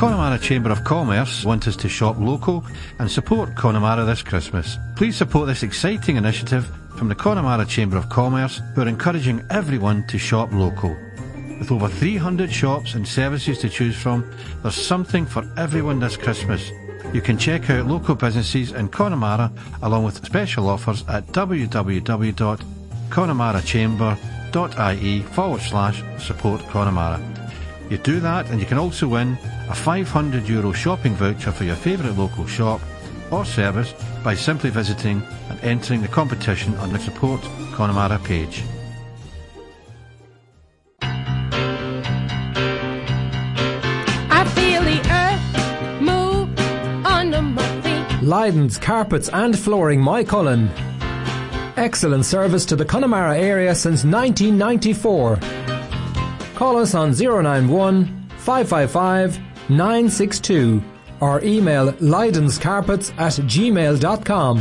Connemara Chamber of Commerce want us to shop local and support Connemara this Christmas. Please support this exciting initiative from the Connemara Chamber of Commerce who are encouraging everyone to shop local. With over 300 shops and services to choose from, there's something for everyone this Christmas. You can check out local businesses in Connemara along with special offers at www.connemarachamber.ie forward slash support Connemara. You do that and you can also win a €500 Euro shopping voucher for your favourite local shop or service by simply visiting and entering the competition on the Support Connemara page. I feel the earth move under my feet. Leidens Carpets and Flooring Moycullen. Excellent service to the Connemara area since 1994. Call us on 091 555 962 or email leidenscarpets at gmail.com.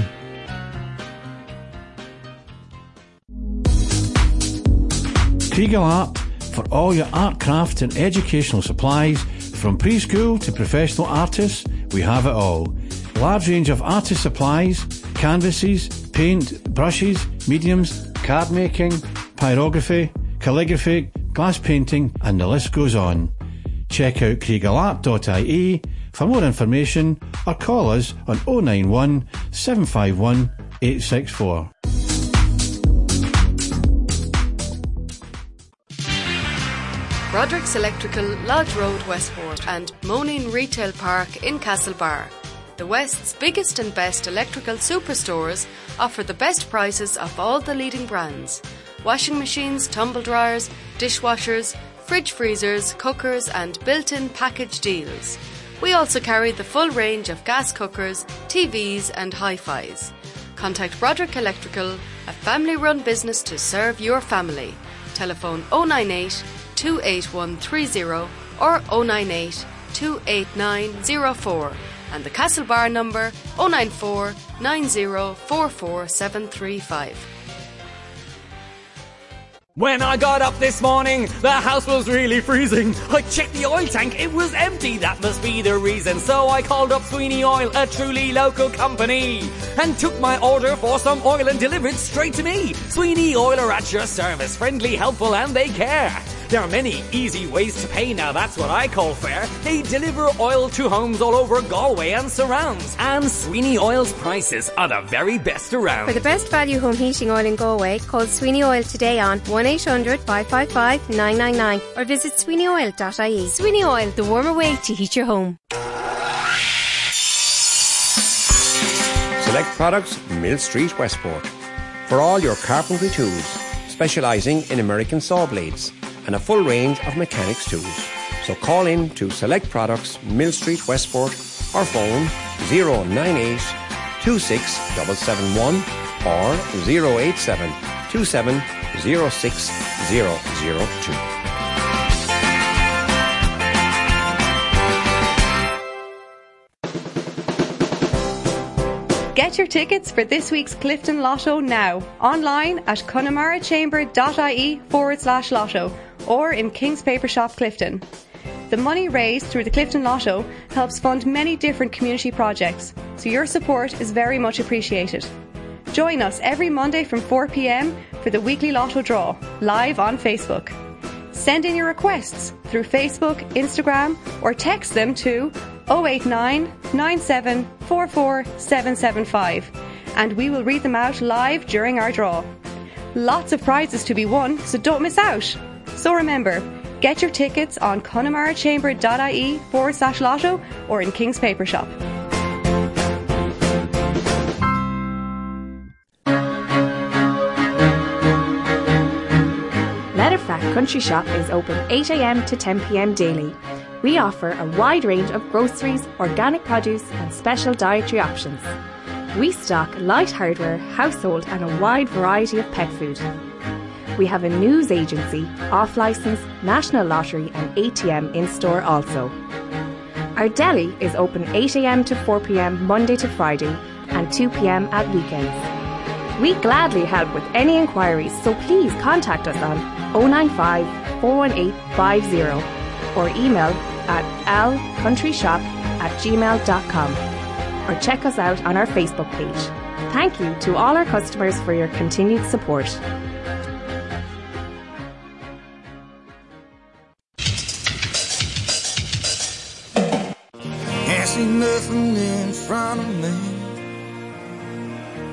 Kriegel Art for all your art, craft and educational supplies from preschool to professional artists, we have it all. Large range of artist supplies, canvases, paint, brushes, mediums, card making, pyrography, calligraphy, glass painting and the list goes on. Check out kriegelart.ie for more information or call us on 091 751 864. Broderick's Electrical, Lodge Road, Westport, and Moneen Retail Park in Castlebar. The West's biggest and best electrical superstores offer the best prices of all the leading brands washing machines, tumble dryers, dishwashers, fridge freezers, cookers, and built in package deals. We also carry the full range of gas cookers, TVs, and hi fis. Contact Broderick Electrical, a family run business to serve your family. Telephone 098 28130 or 098 28904 and the Castlebar number 094 9044735. When I got up this morning, the house was really freezing. I checked the oil tank, it was empty. That must be the reason. So I called up Sweeney Oil, a truly local company, and took my order for some oil and delivered straight to me. Sweeney Oil are at your service, friendly, helpful, and they care. There are many easy ways to pay now, that's what I call fair. They deliver oil to homes all over Galway and surrounds. And Sweeney Oil's prices are the very best around. For the best value home heating oil in Galway, call Sweeney Oil today on 1800 555 999 or visit sweeneyoil.ie. Sweeney Oil, the warmer way to heat your home. Select Products, Mill Street, Westport. For all your carpentry tools, specialising in American saw blades and a full range of mechanics tools. So call in to Select Products, Mill Street, Westport or phone 098 26771 or 087 27 06002. Get your tickets for this week's Clifden Lotto now, online at connemarachamber.ie forward slash lotto or in King's Paper Shop Clifden. The money raised through the Clifden Lotto helps fund many different community projects, so your support is very much appreciated. Join us every Monday from 4pm for the weekly Lotto draw, live on Facebook. Send in your requests through Facebook, Instagram, or text them to 089 9744 775 and we will read them out live during our draw. Lots of prizes to be won, so don't miss out. So remember, get your tickets on connemarachamber.ie forward slash lotto or in King's Paper Shop. Letterfrack Country Shop is open 8am to 10pm daily. We offer a wide range of groceries, organic produce, and special dietary options. We stock light hardware, household, and a wide variety of pet food. We have a news agency, off license, national lottery, and ATM in store also. Our deli is open 8am to 4pm Monday to Friday and 2pm at weekends. We gladly help with any inquiries, so please contact us on 095 418 50 or email at lcountryshop at gmail.com or check us out on our Facebook page. Thank you to all our customers for your continued support. See nothing in front of me.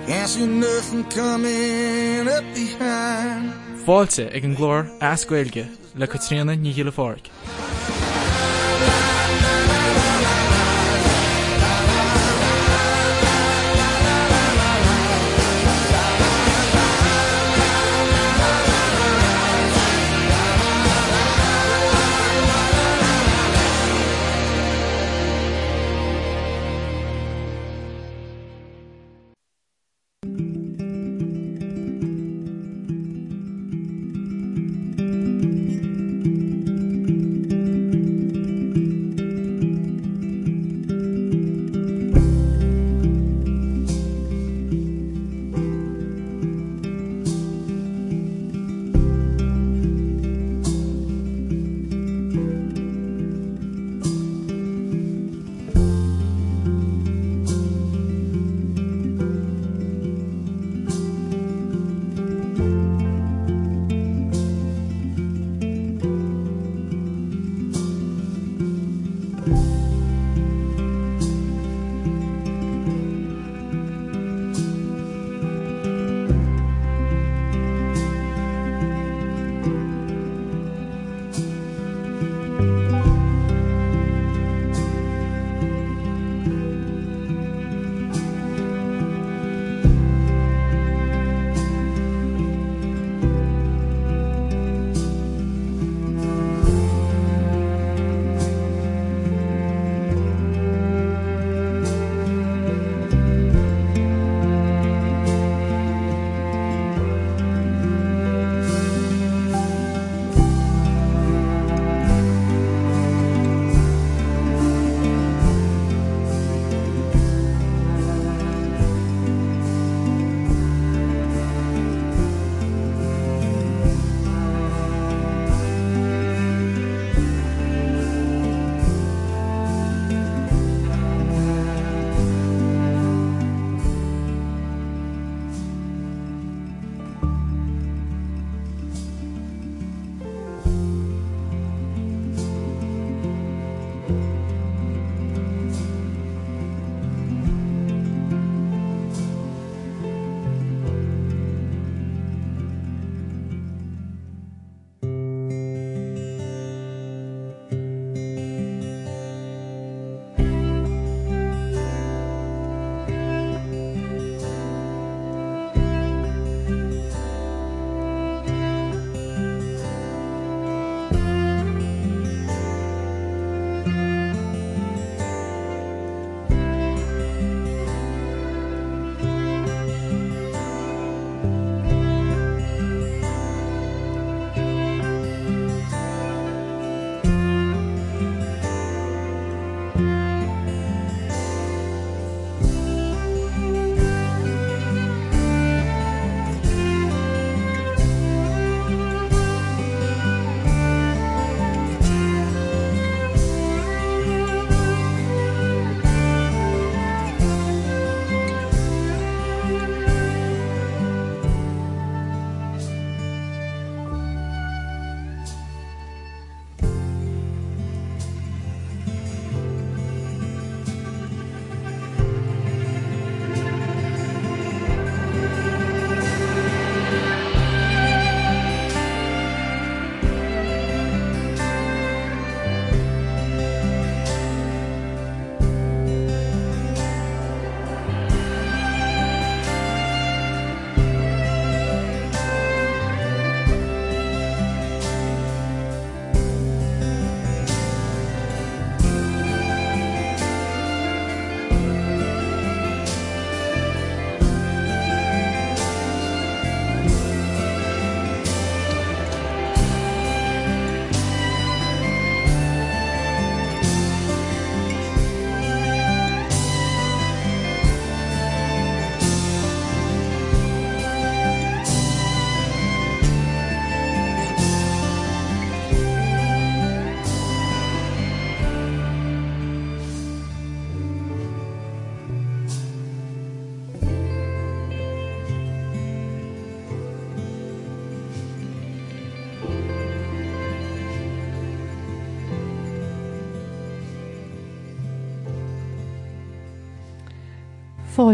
Can't see nothing coming up behind. Fáilte.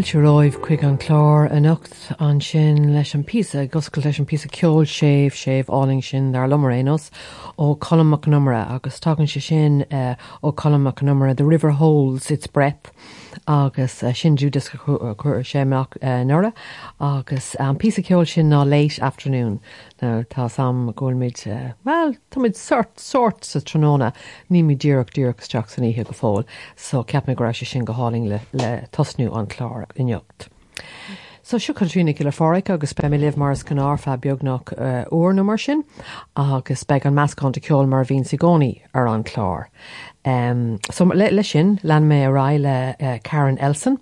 Fáilte roimh chuig an chlár a nocht an sin leis an písa, goscail leis an písa ceol séh séh áling sin ar lomarénos ó colmach numara agus tagann se sin eh, ó colmach numara the river holds its breath agus uh, sin dúdas chuir séach uh, nura agus an pí ceol sin ná léis afternoon na tá sam ggóilmid uh, well táid sort sort sa tróna ní mi ddíach dúach straach san ihe go fáil so ceap me go se sin go háling le, le tosnú an chlár injocht. So siú chuúna go le fáric agus be leh mars gan áfa beagnach uórna mar sin agus be an meascánta ceol mar bhín sigóí ar an chlár. Um, so le, le sin lean mé ará le uh, Karen Elson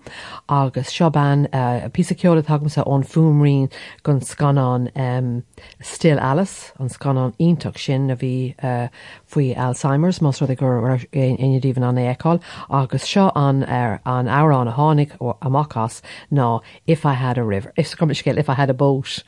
agus seoban uh, pí ceola thugmasa ón fumrín gon scanán um, still Alice an scanán ionach sin a bhí uh, faoi Alzheimer's más ru gur inadíhan an éáil agus seo an ar an árán a tháinig ó amachchas ná if I had a river, if, if I had a boat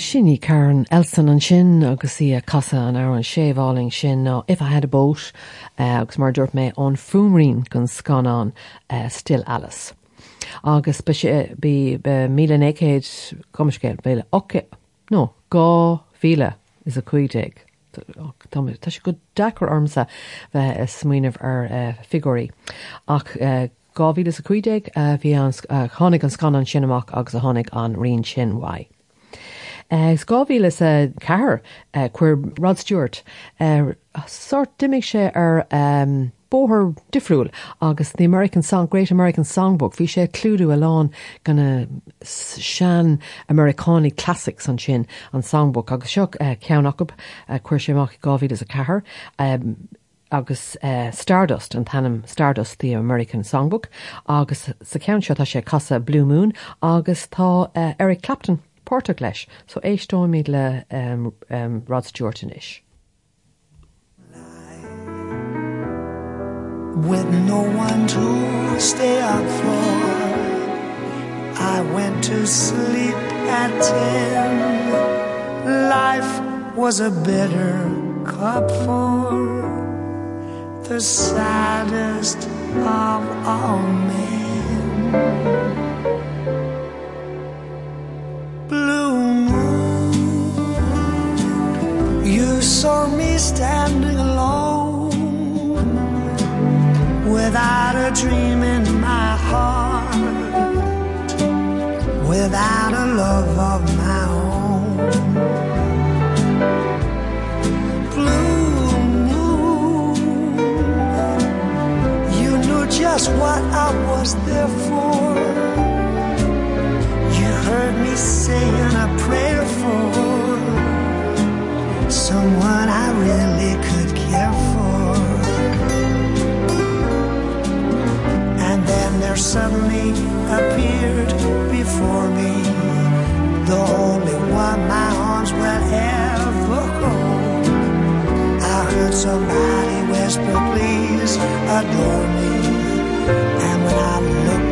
sinní cairn Elsan an sin agus í a casa an ar an séháling sin ná if a had a boat uh, agus mar dúirt mé an fumrín gon scanán uh, still Alice. Agus be sé bí míle écéid comcéil béile oke nó gá file is a cuiideig. Tá sé go dechar ormsa bheith is smuoineh ar uh, figurí ach uh, gáhíle a cuiideig uh, bhí an uh, tháinig an scan an sinach agus a tháinig an rion sin wai. Uh, Sáhíle a cehar chuir Rod Stewart uh, sort diimiigh sé ar um, bóthir difriúil agus the American Song Great American Songbook. Hí sé clúdú a lán ganna sean Americaní classics an sin an songbook. Agus seo uh, ceannach chuir séach is a cehar um, agus uh, Stardust an tanm Stardust the American Songbook. Agus sa cean tá sé casa Blue Moon agus tá uh, Eric Clapton Porto leis, so éistóimiid le um, um, Rod Stewart inis. with no one to stay up for I went to sleep at ten. Life was a bitter cup for the saddest of all men blue moon. You saw me standing alone without a dream in my heart without a love of my own. Blue moon you knew just what I was there for. you heard me saying a prayer for someone I really could care for. And then there suddenly appeared before me the only one my arms will ever hold. I heard somebody whisper please adore me. And when I looked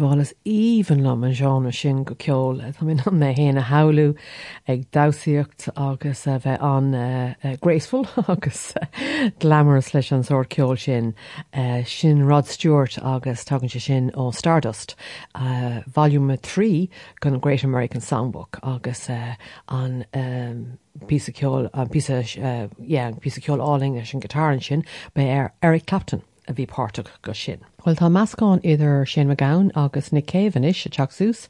anhrálas omhan lom an seánna sin go ceol eh, Tá mé mé héana haú ag dasaíocht agus a bheith an eh, uh, gréisful agus glamorous leis an sóir ceol sin sin Rod Stewart agus tugann se sin ó Stardust volume 3 gon Great American Songbook agus an um, pí pí ceol áling sin gitaran sin be ar Eric Clapton a bhí páach go sin. Well tá meascáin idir sin MacGowan agus Nick Cave an is teachsús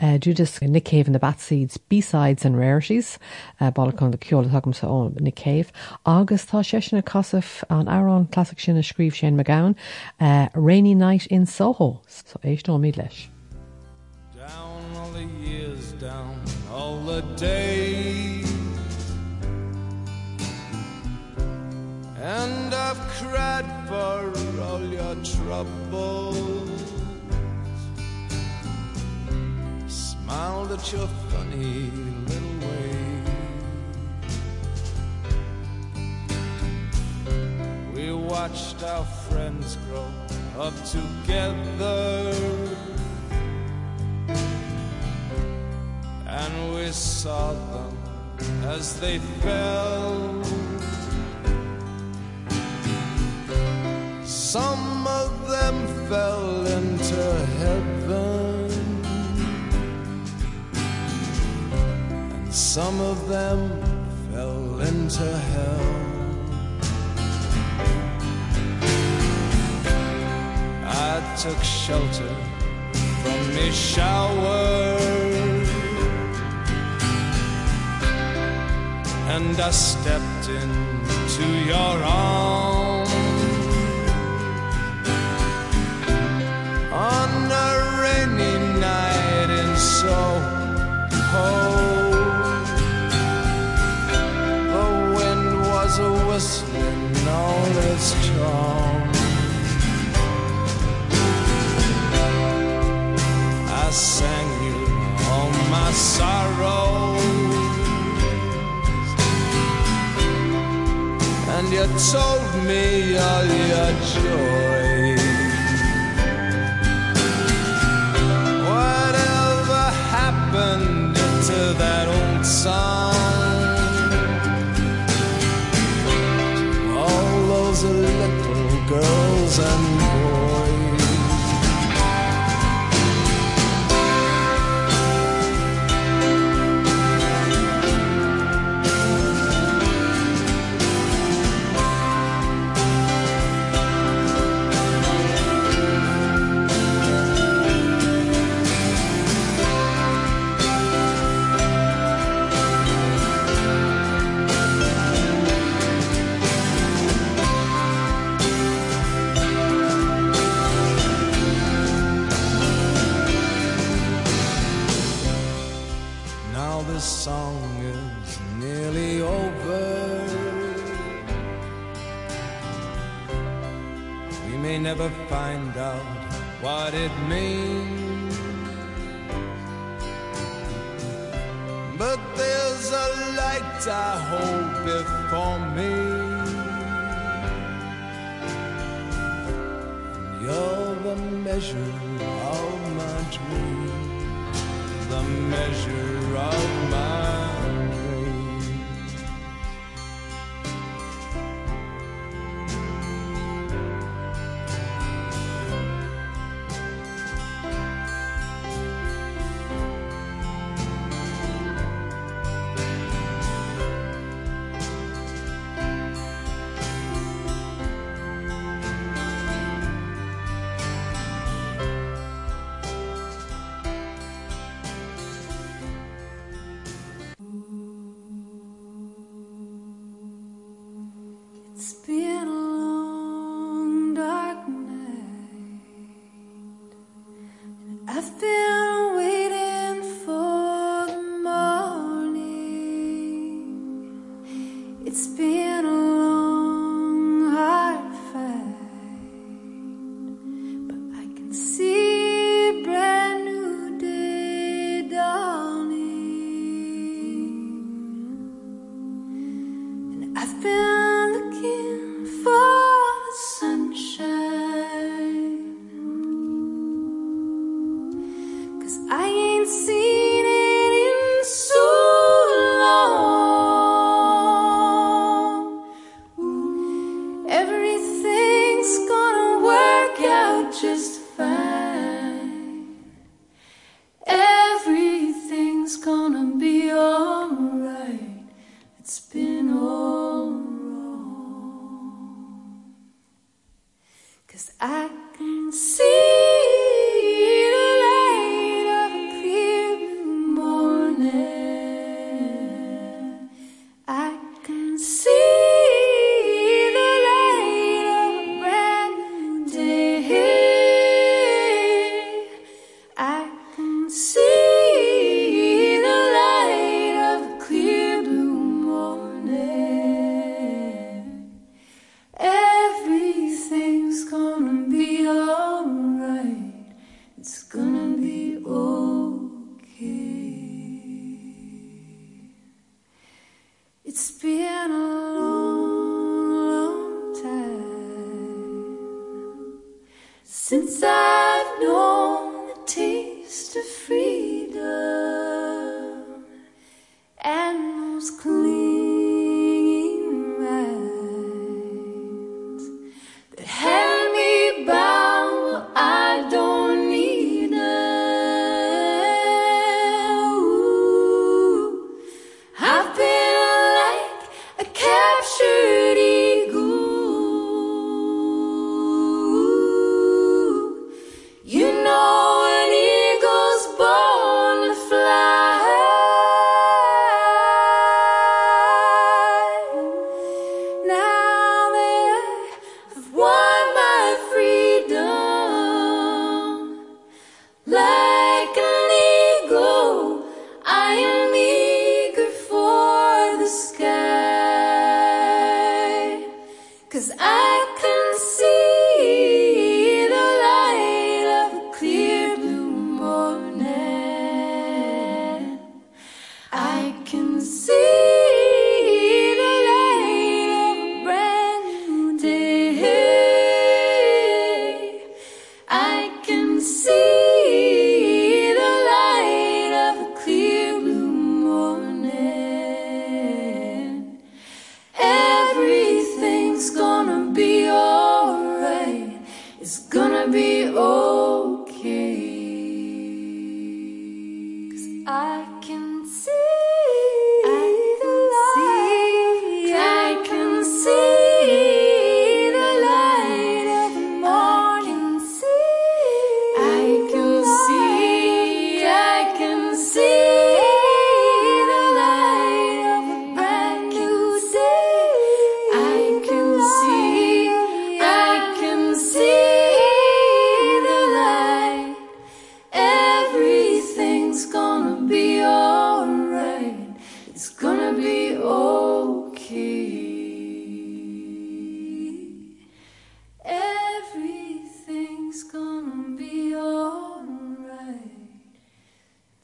uh, dúdas Nick Cave and the Bad Seeds B-sides and rarities uh, ballachán de ceola thugam sa ón Nick Cave agus tá sé sinna casah an árán classic sin a scríb sin MacGowan uh, Rainy Night in Soho so éistá mí leis. Down all the years, down all the days. And I've cried for all your troubles. Smiled at your funny little way. We watched our friends grow up together. and we saw them as they fell. Some of them fell into heaven, and some of them fell into hell. I took shelter from me shower. and I stepped into your arms I sang you all my and you told me all your joy. Whatever happened to that old girls and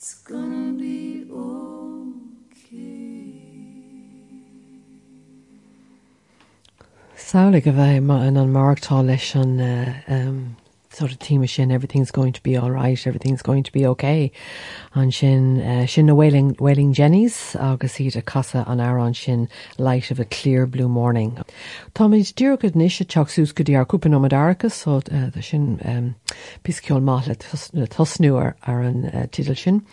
It's gonna be Saola go bheith ma- in an marktá leis an sort of team sin everything's going to be all right, everything's going to be okay. An sin uh, sin na Wailin', Wailin' Jennies agus iad a casa an airán sin light of a clear blue morning. Táid dúr go níos teach sús go dtí ar cúpa nóid so uh, the sin um, pisceol maith le tosnúar ar an uh, titil sin.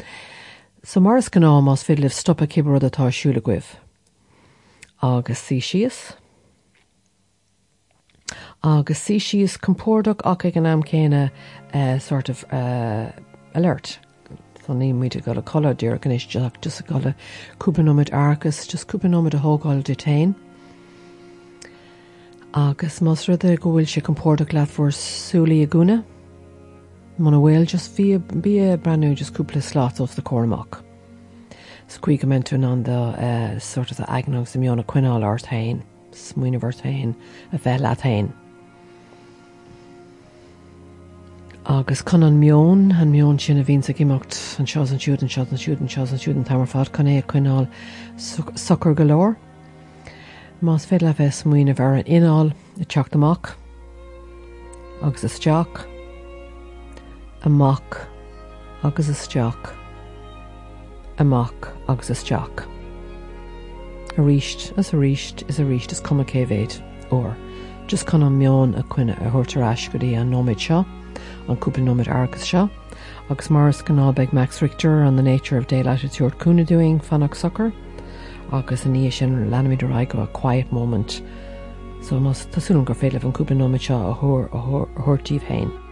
So mars gan ná más fi leh stoppa cibrad atá siúla guibh. Agus sí. Agus sí sios compórdaach ach ag an am céine uh, sort of uh, alert. Tá ní muide go le choladíir gan is deach just a go le cúpanóid agus just cúpanóid a thógáil detain. Agus más rud a go bhfuil sé compórdaach leat fuór súlaí a gúna. Mna bhfuil just bí a breú just cúpla slát of the cormach. Scuigamenú an de uh, sort of the agnog sa mionna cuiáil art smuoine bhar hain a bheith le hain. agus chun an mion an mion sin a vín a gimacht an seo an siúd an seo an siúd an seo an siúd an tamar fad chun é chuináil sucr golóir. Más fé le bheith smuoine bhar an ináil i teach amach agus isteach amach agus isteach amach agus isteach. A ríist as a ríist is a ríist is cuma céhéid ó just chun an mion a chuine a thuirtarráis go dtí an nóid seo an cúpanóid agus seo, agus mars gná beag Max Richter on the nature of daylight at your cúna doing fanach soccer, agus a níos sin lenimid go a quiet moment. So mas tasún gur féile an cúpla nóid seo a thuair a thuirtíh hain.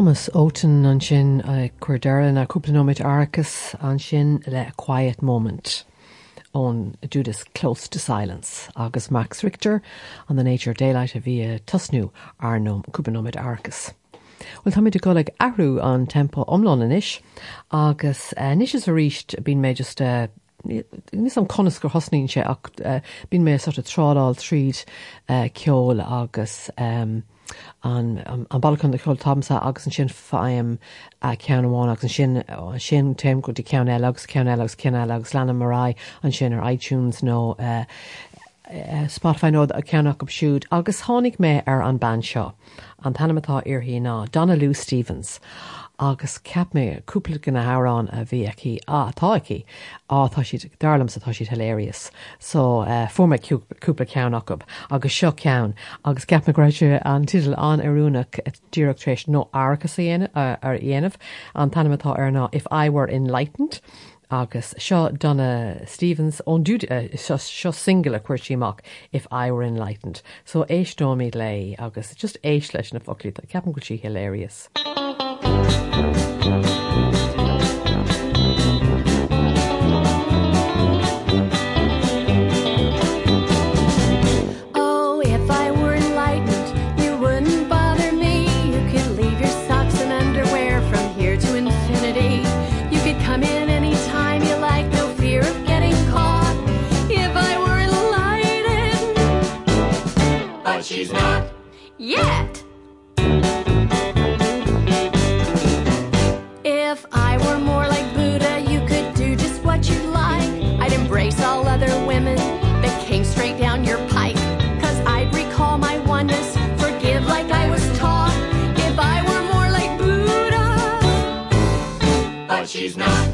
Thomas Oaten an sin chuirdean a cúplanóid arachas an sin le a quiet moment ón Judas Close to Silence agus Max Richter an the Nature Daylight a bhí tusnú ar nó cúpanóid arachas. Well tá méid go ag ahrú an tempo omlán inis agus uh, níos is a ríist bín mé just uh, Nís an conas gur hosnín sé ach uh, bín mé sort of trádáil tríd ceol agus um, an, an, an balcon de choil tamsa agus an sin faim a cean amháin agus an sin uh, sin téim go dtí cean eilegus cean eilegus cin eilegus lena marrá an sin ar iTunes nó uh, uh, Spotify nód a ceannach go siúd agus tháinig mé ar an ban seo an tanimetá arhí ná Donna Lou Stevens. Agus ceap mé cúpla gan na hárán a bhí aici átáici átá siad darlam satá siad hilarious, so uh, forma cúpla ceannach agus seo ceann agus ceap na greide an tidal an arúnach dúachtééis nó uh, ar dhéanamh. An tanimetá ar ná if I were enlightened. Agus seo donna Stevens ón dú uh, seo single chuir if I were enlightened, so éistóid lei agus just éis leis na folí a ceapan go si hilarious. Yet. If I were more like Buddha, you could do just what you'd like. I'd embrace all other women that came straight down your pike. Cause I'd recall my oneness, forgive like I was taught. If I were more like Buddha, But she's not.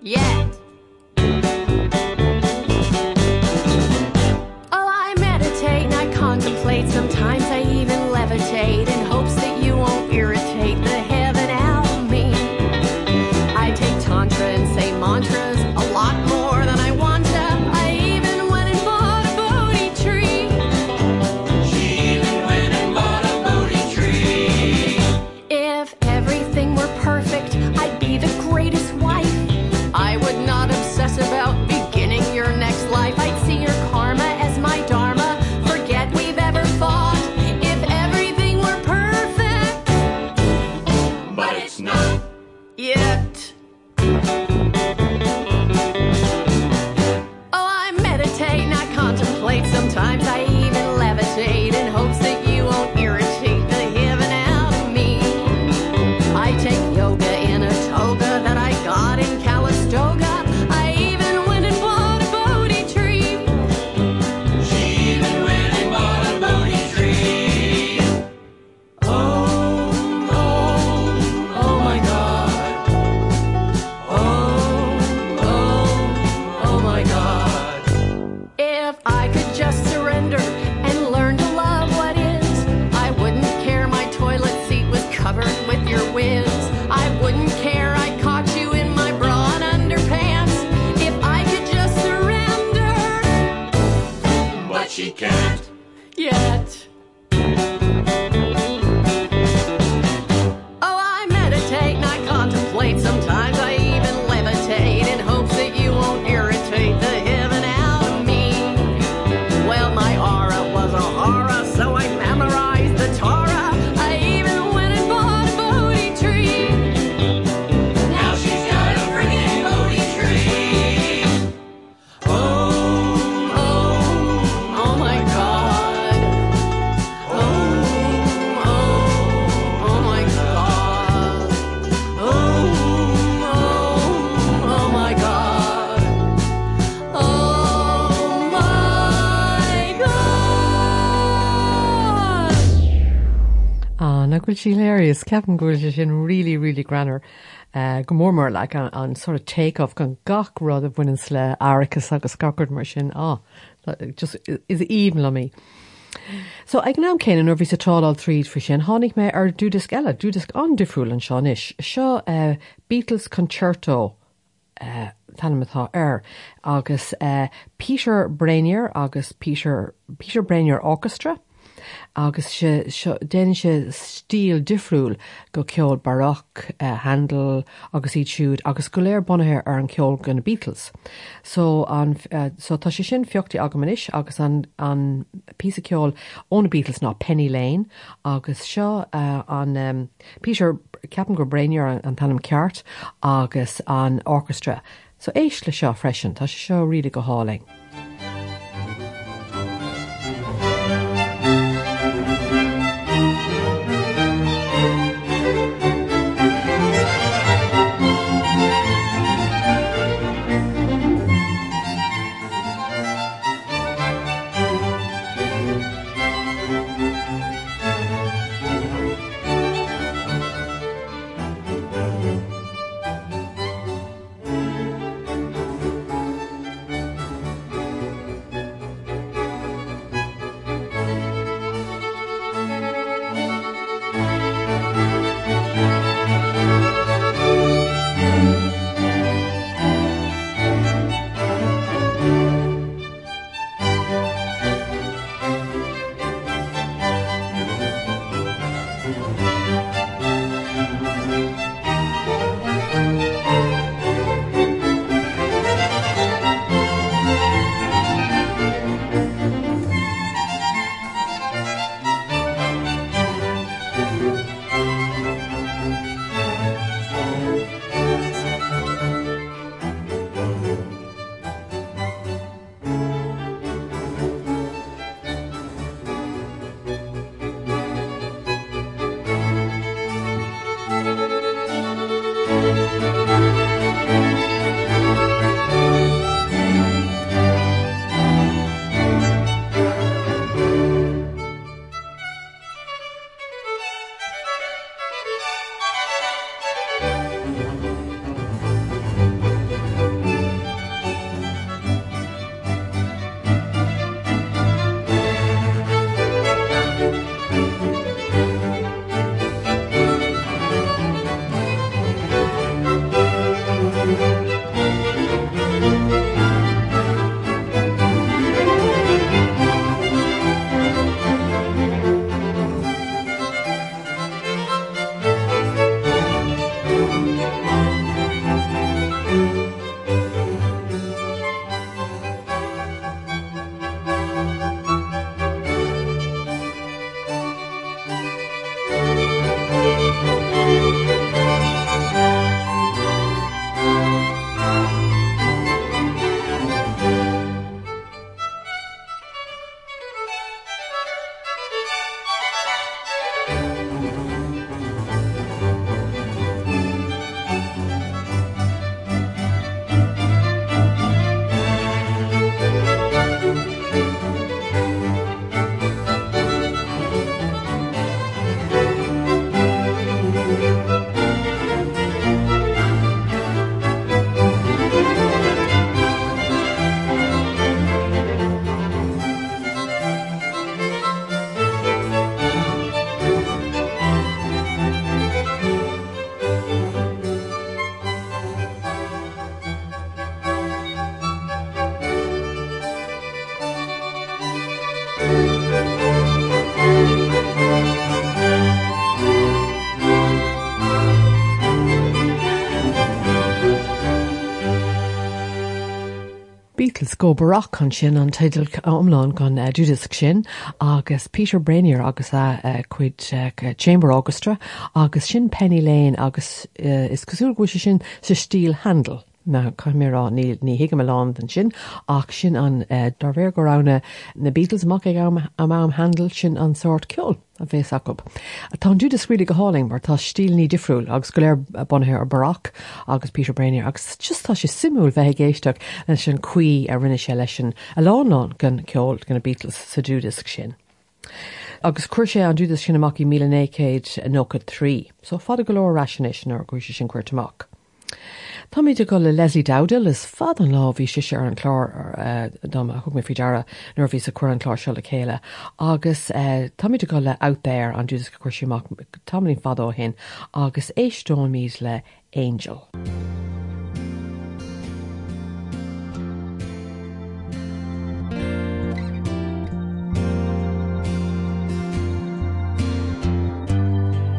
yet. Na ghfuil sí léiris ceapan ghfuil sé sin rilí rilí granar uh, go mórmór le like, an, sort of take-off gan gach rud a bhainein le áchas agus scacard mar sin. Á just is even le mí. So ag ná céan nó bhí sa tádáil tríd fri sin tháinig mé ar dúdis eile dúdis an difriúil an seánis seo uh, Beatles Concerto uh, tanimetá air agus uh, Peter Breiner agus Peter, Peter Breiner Orchestra agus se- seo- déanann se stíl difriúil go ceol baroc uh, handel agus iad siúd agus go léir bunathe ar an ceol gan na Beatles. So an uh, so tá sé sin fiochttaí agamanis agus an an pí ceol ón na Beatles ná Penny Lane agus seo uh, an um, Peter ceapan gur breir an, an tanm ceart agus an orchestra. So éis le seo freisin tá se seo riide go háling. Go barach an sin an teidir omláin gan uh, Judas sin agus Peter Breiner agus a uh, chuid uh, Chamber Orchestra agus sin Penny Lane agus is cosúr go sin sa stíl handel. Na caiimrá ní ní hiige me lá an sin ach sin an uh, darvéir go rana na Beatles mac ag am am am handel sin an sort ceol a bhés acu. A tá dú ascuide go háling mar tá stíl ní difriúil agus go léir bunathe ar barach agus Peter Brainier agus just tá sé simú bheith géisteach an sin chuí a rinne sé lei sin a láán gan ceol gan na Beatles sa dúdas sin. agus chuir sé an dúdas sin amach í mí écéid nó trí, so fada go leir rationis ar go sin cuairtamach. Tá mí go le lesí dadal is fad an láhí si sé ar an chlár uh, thug mé fidara nó ví a chu an chlár se le chéile, agus uh, táid go le outdéir an dúdas go chuisiach tamlín fadó hin agus éistó míos le Angel.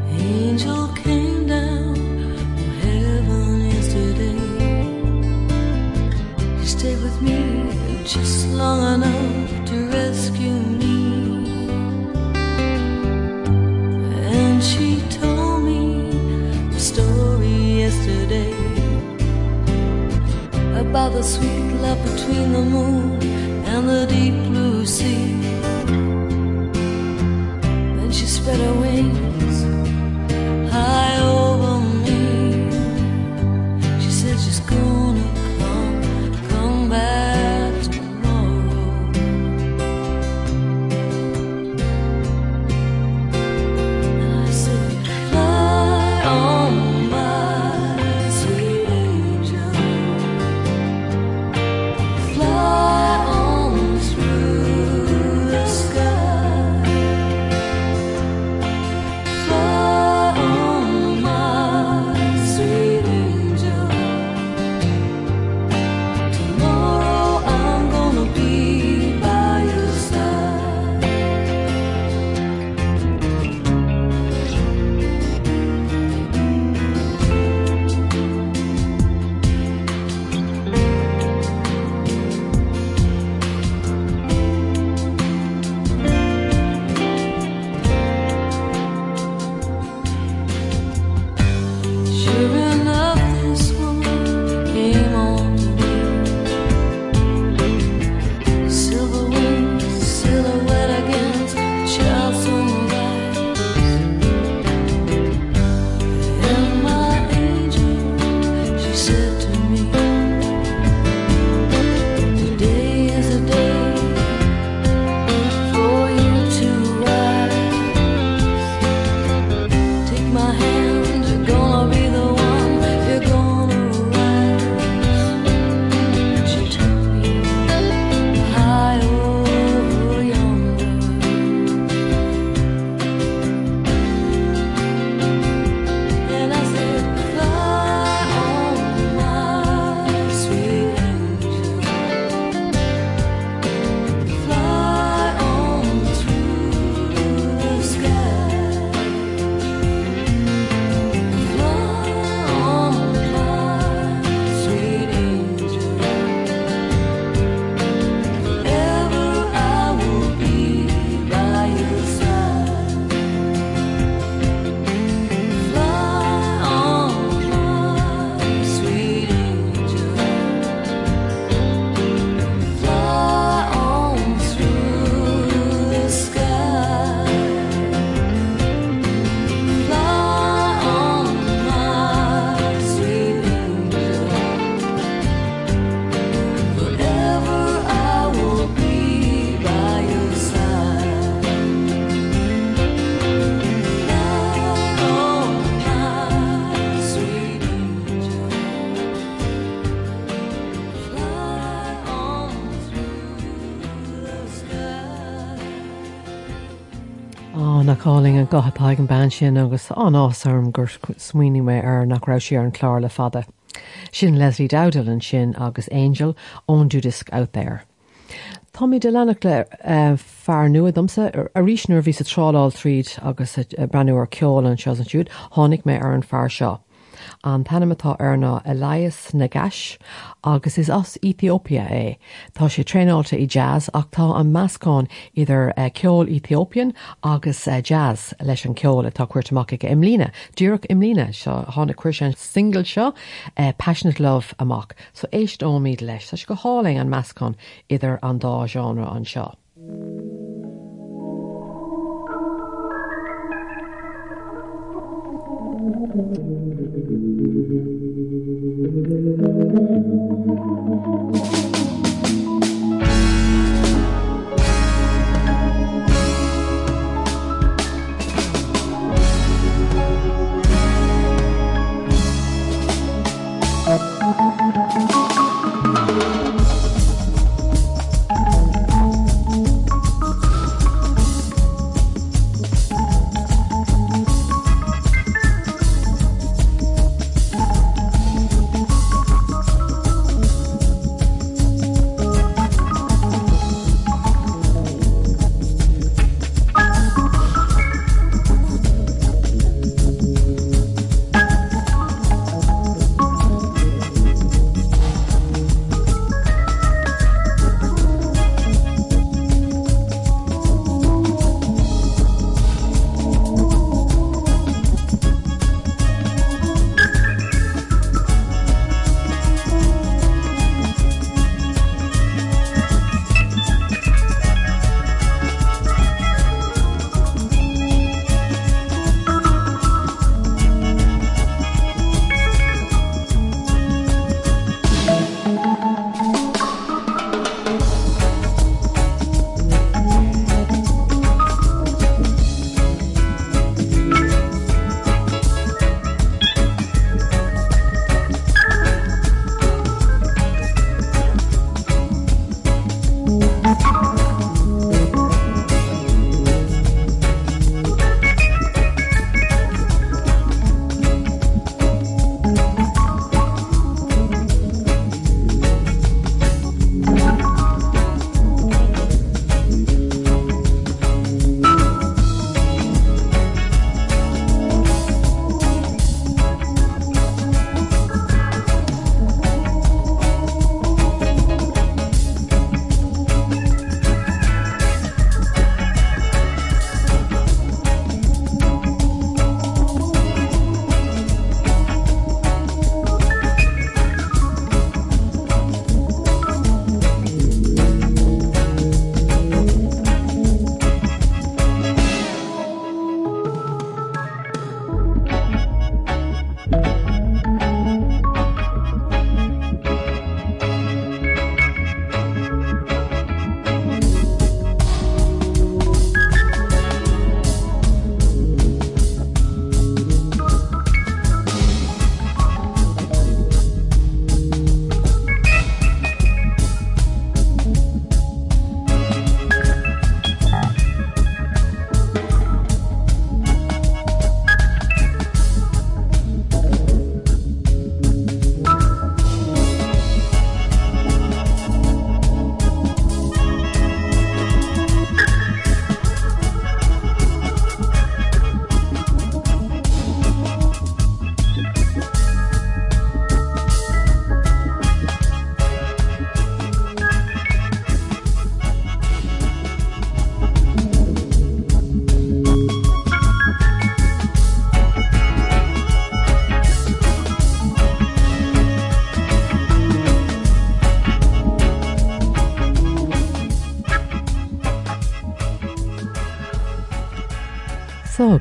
Angel came just long enough to rescue me. And she told me a story yesterday about the sweet love between the moon and the deep blue sea. Then she spread her wings high over cáling an gothatáid an ban sin agus an ásarm gur smuoine mé ar nach ra sé ar an le fada. Sin Leslie Dowdall an sin agus Angel ón Judisk out there. Tommy de lenach le uh, fear nuadomsa a ríisnúir ví a trádáil tríd agus uh, breúar ceol an seos an siúd tháinig mé ar an fear seo. An tanimetá arna Elias na gas agus is as Ethiopia é. Tá sé tréáilta i jazz ach tá an meascáin idir uh, ceol Ethiopian agus uh, jazz leis an ceol atá cuairtamach ige imlína. Dúach imlína seo tháina cuiir an single seo uh, Passionate Love amach, so éist ómíd leis, Tá go háling an meascán idir an dá genre an seo. Thank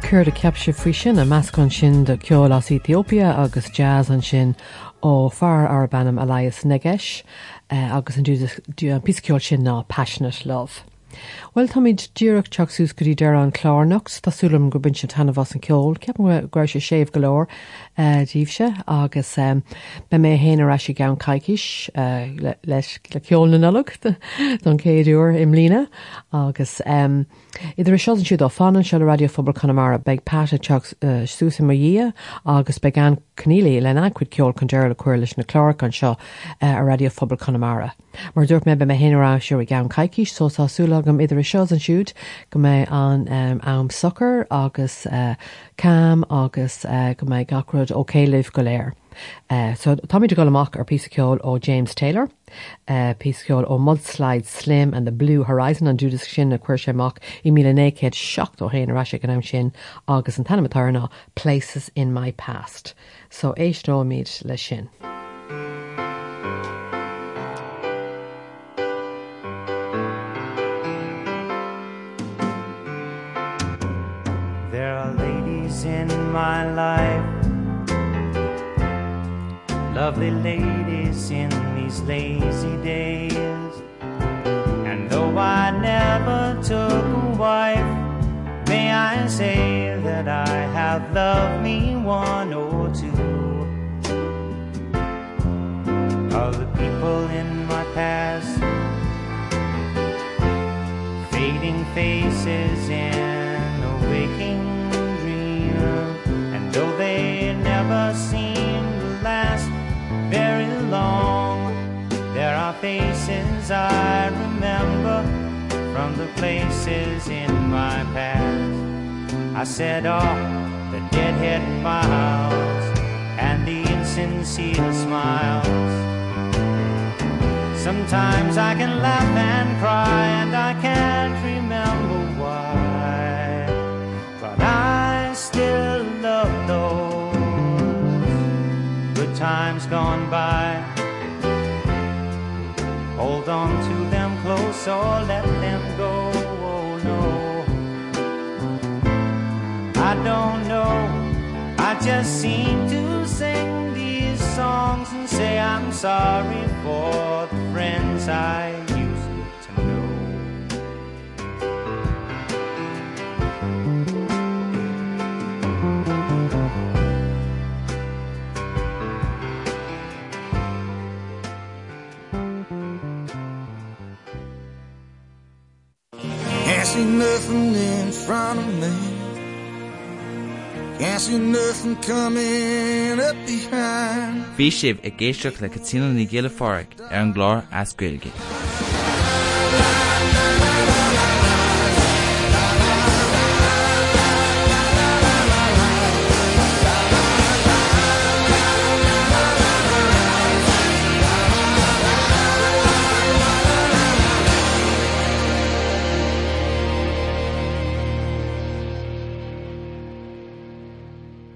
chuir a ceapse faoi sin a meascán sin de ceol as Ethiopia agus jazz an sin ó far ar bannam Elias Negash uh, agus an dú an pisceol sin ná Passionate Love. Well táid dúach teachsús goí dear an chlárnacht Tásúlam go bin sin tanna bhas an ceol, gra sé séh golóir díobse agus um, be mé héanaar a sé gan caiiciis uh, le- leis le ceol na nulach don céadúr im lína agus um, idir seo an siúd á fanan se le radiofobal Conamara beag pata teach uh, súsa mar dhé agus be gan cnílé le ancuid ceol chun deir le cuair leis na chlár an seo uh, a radiofobal Conamara. Mar dúirt me be mé héanará seú i gan caiiciis so tásúlagam idir i seo an siúd go mé an um, am sucker agus uh, cam agus uh, go mé gacrod ó céileh go léir. So táid go amach ar píceol ó James Taylor, uh, píceol ó Mudslide Slim and the Blue Horizon an dúdas sin na cuair séach i mí nécéad seach ó héana ra an am sin agus an tanamatarna Places in my past. So éistó míid le sin. There are ladies in my life, lovely ladies in these lazy days. And though I never took a wife, may I say that I have loved me one or two of the people in my past, fading faces in faces I remember from the places in my past. I said, Oh, the deadhead miles and the insincere smiles. Sometimes I can laugh and cry, and I can't remember why. But I still love those good times gone by. Hold on to them close or let them go. Oh no, I don't know. I just seem to sing these songs and say I'm sorry for the friends I used see nothing in front of me. Can't see nothing coming up behind. Bhí sibh i ggéisteach le ar an As Gaeilge.